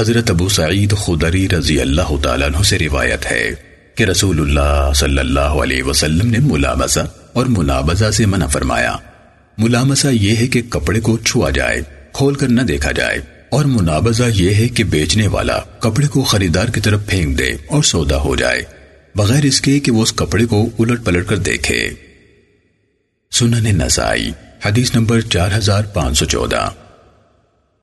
حضرت ابو سعید خدری رضی اللہ تعالیٰ عنہ سے روایت ہے کہ رسول اللہ صلی اللہ علیہ وسلم نے ملامسہ اور ملابزہ سے منع فرمایا۔ ملامسہ یہ ہے کہ کپڑے کو چھوا جائے، کھول کر نہ دیکھا جائے، اور منابزہ یہ ہے کہ بیچنے والا کپڑے کو خریدار کی طرف پھینک دے اور سودا ہو جائے، بغیر اس کے کہ وہ اس کپڑے کو الٹ پلٹ کر دیکھے۔ سنن نسائی، حدیث نمبر چار ہزار پانچ سو چودہ۔